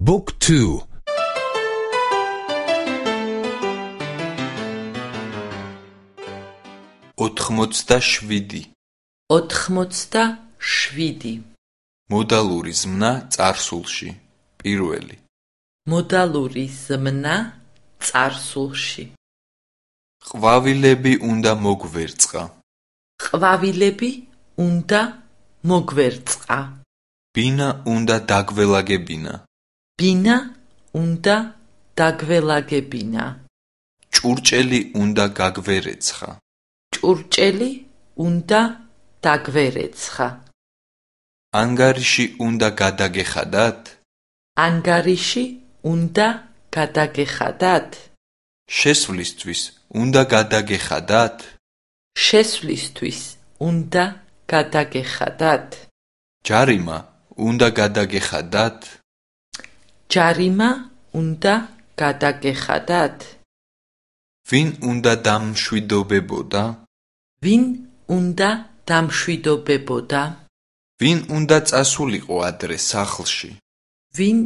Book 2 87 87 მოდალური ზმნა წარსულში პირველი. მოდალური ზმნა წარსულში. ყვავილები უნდა მოგვერწყა. ყვავილები უნდა მოგვერწყა. ბინა უნდა დაგველაგებინა ბინა უნდა დაგველაგებინა. ჭურჭელი უნდა გაგვერეცხა. ჭურჭელი უნდა დაგვერეცხა. ანგარიში უნდა გადაგეხადათ? ანგარიში უნდა გადაგეხადათ. შესვლისთვის უნდა გადაგეხადათ? შესვლისთვის უნდა გადაგეხადათ. ჯარიმა უნდა გადაგეხადათ ჯარიმა უნდა გადაგეხადათ. ვინ უნდა დამშვიდობებოდა? ვინ უნდა დამშვიდობებოდა? ვინ უნდა წასულიყო ადრე სახლში? ვინ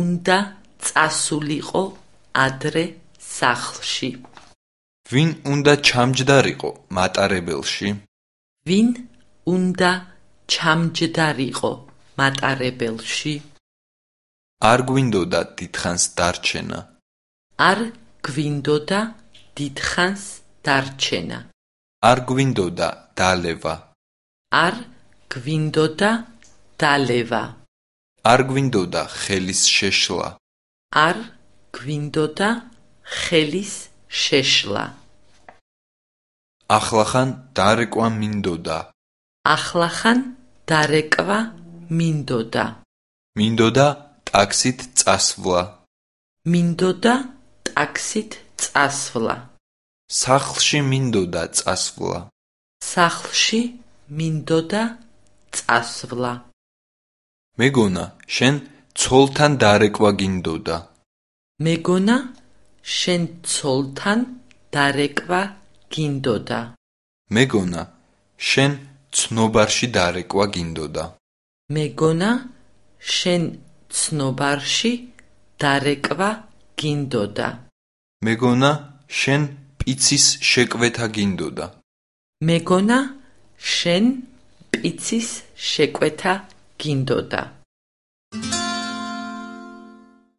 უნდა წასულიყო ადრე სახლში? ვინ უნდა ჩამჯდარიყო მატარებელში? ვინ უნდა ჩამჯდარიყო მატარებელში არ გვინდოდა დიდხანს დარჩენა. არ გვინდოდა დიდხანს დარჩენა. არ გვინდოდა დალევა. არ გვინდოდა დალევა. არ გვინდოდა ხელის შეშლა. არ გვინდოდა ხელის შეშლა. ახლახან დარეკვა მინდოდა. ახლახან დარეკვა მინდოდა. მინდოდა ტაქსით წასვლა. მინდოდა ტაქსით წასვლა. სახლში მინდოდა წასვლა. სახლში მინდოდა წასვლა. მეგონა შენ ცოლთან დარეკვა გინდოდა. მეგონა შენ ცოლთან დარეკვა გინდოდა. მეგონა შენ ცნობარში დარეკვა გინდოდა. მეგონა შენ ცნობარში დარეკვა გინდოდა. მეგონა შენ პიცის შეკვეთა გინდოდა. მეგონა შენ პიცის შეკვეთა გინდოდა